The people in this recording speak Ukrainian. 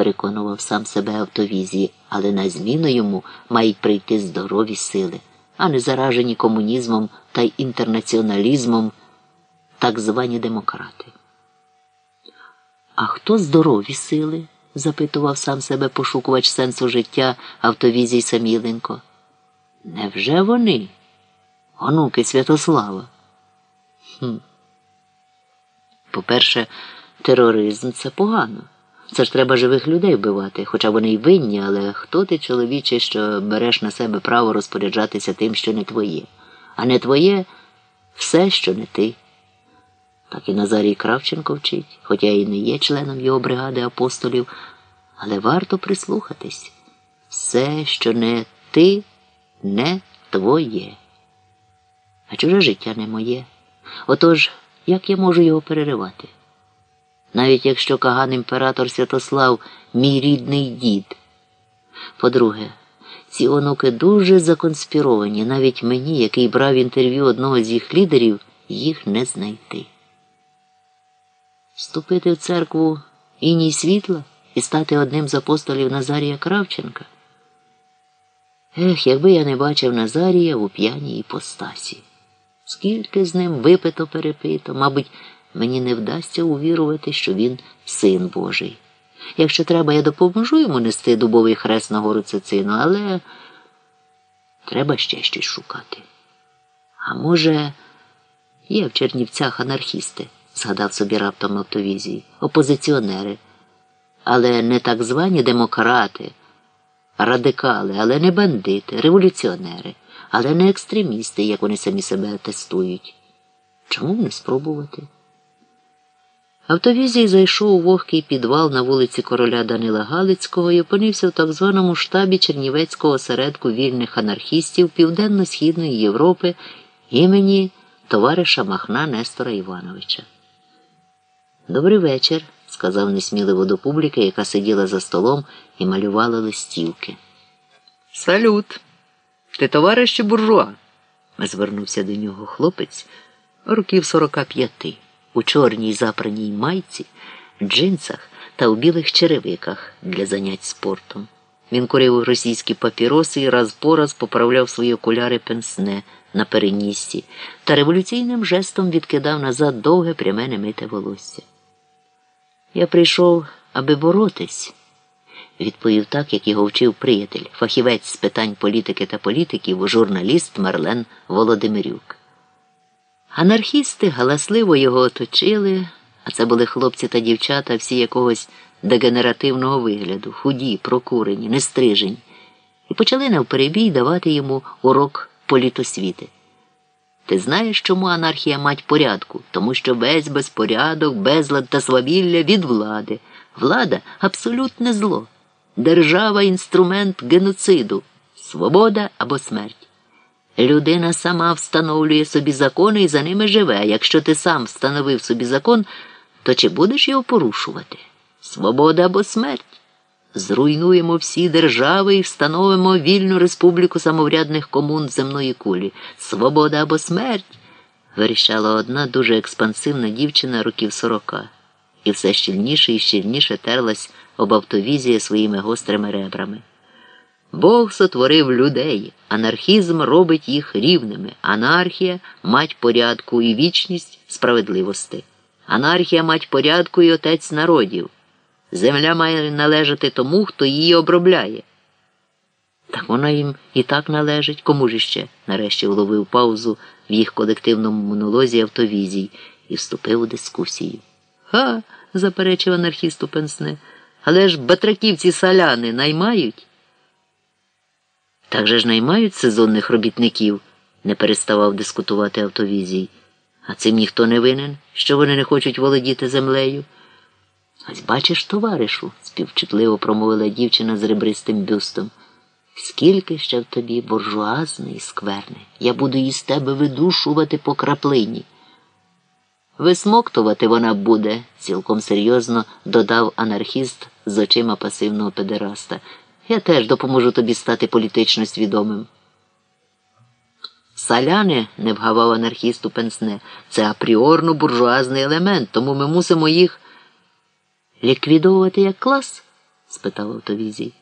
переконував сам себе автовізії, але на зміну йому мають прийти здорові сили, а не заражені комунізмом та інтернаціоналізмом так звані демократи. А хто здорові сили? запитував сам себе пошукувач сенсу життя автовізій Саміленко. Невже вони? Онуки Святослава? Хм. По-перше, тероризм це погано. Це ж треба живих людей вбивати, хоча вони й винні, але хто ти, чоловіче, що береш на себе право розпоряджатися тим, що не твоє, а не твоє все, що не ти. Так і Назарій Кравченко вчить, хоча і не є членом його бригади апостолів, але варто прислухатись. Все, що не ти, не твоє. А чуже життя не моє. Отож, як я можу його переривати? Навіть якщо Каган імператор Святослав мій рідний дід. По-друге, ці онуки дуже законспіровані, навіть мені, який брав інтерв'ю одного з їх лідерів, їх не знайти. Вступити в церкву іній світла і стати одним з апостолів Назарія Кравченка. Ех, якби я не бачив Назарія у п'яній іпостасі. Скільки з ним випито перепито, мабуть, мені не вдасться увірувати, що він син Божий. Якщо треба, я допоможу йому нести дубовий хрест на гору Цицину, але треба ще щось шукати. А може, є в Чернівцях анархісти, згадав собі раптом автовізії, опозиціонери, але не так звані демократи, радикали, але не бандити, революціонери але не екстремісти, як вони самі себе тестують. Чому б не спробувати? Автовізій зайшов у вогкий підвал на вулиці короля Данила Галицького і опинився в так званому штабі Чернівецького осередку вільних анархістів Південно-Східної Європи імені товариша Махна Нестора Івановича. Добрий вечір, сказав несміливо до публіки, яка сиділа за столом і малювала листівки. Салют! Ти товарище буржуа? звернувся до нього хлопець років сорока п'яти, у чорній запраній майці, джинсах та у білих черевиках для занять спортом. Він курив російські папіроси і раз по раз поправляв свої окуляри пенсне на перенісці та революційним жестом відкидав назад довге пряме немите волосся. Я прийшов, аби боротись відповів так, як його вчив приятель, фахівець з питань політики та політиків, журналіст Марлен Володимирюк. Анархісти галасливо його оточили, а це були хлопці та дівчата, всі якогось дегенеративного вигляду, худі, прокурені, нестрижені, і почали навперебій давати йому урок політосвіти. Ти знаєш, чому анархія мать порядку? Тому що весь безпорядок, безлад та свавілля від влади. Влада абсолютне зло. Держава інструмент геноциду, свобода або смерть. Людина сама встановлює собі закони і за ними живе. Якщо ти сам встановив собі закон, то чи будеш його порушувати? Свобода або смерть? Зруйнуємо всі держави і встановимо вільну республіку самоврядних комун земної кулі. Свобода або смерть? вирішала одна дуже експансивна дівчина років сорока, і все щільніше і щільніше терлась об автовізія своїми гострими ребрами. Бог сотворив людей, анархізм робить їх рівними, анархія мать порядку і вічність справедливости. Анархія мать порядку і отець народів. Земля має належати тому, хто її обробляє. Так вона їм і так належить, кому ж іще, нарешті вловив паузу в їх колективному монолозі автовізій і вступив у дискусію. Ха, заперечив анархісту пенсне. Але ж батраківці саляни наймають? Так же ж наймають сезонних робітників, не переставав дискутувати автовізій. А цим ніхто не винен, що вони не хочуть володіти землею. Ось бачиш, товаришу, співчутливо промовила дівчина з ребристим бюстом. Скільки ще в тобі буржуазний і скверний. Я буду із тебе видушувати по краплині. Висмоктувати вона буде, цілком серйозно додав анархіст з очима пасивного педераста. Я теж допоможу тобі стати політично свідомим. Саляни, не вгавав анархісту пенсне, це апріорно буржуазний елемент, тому ми мусимо їх ліквідовувати як клас? спитав автовізій.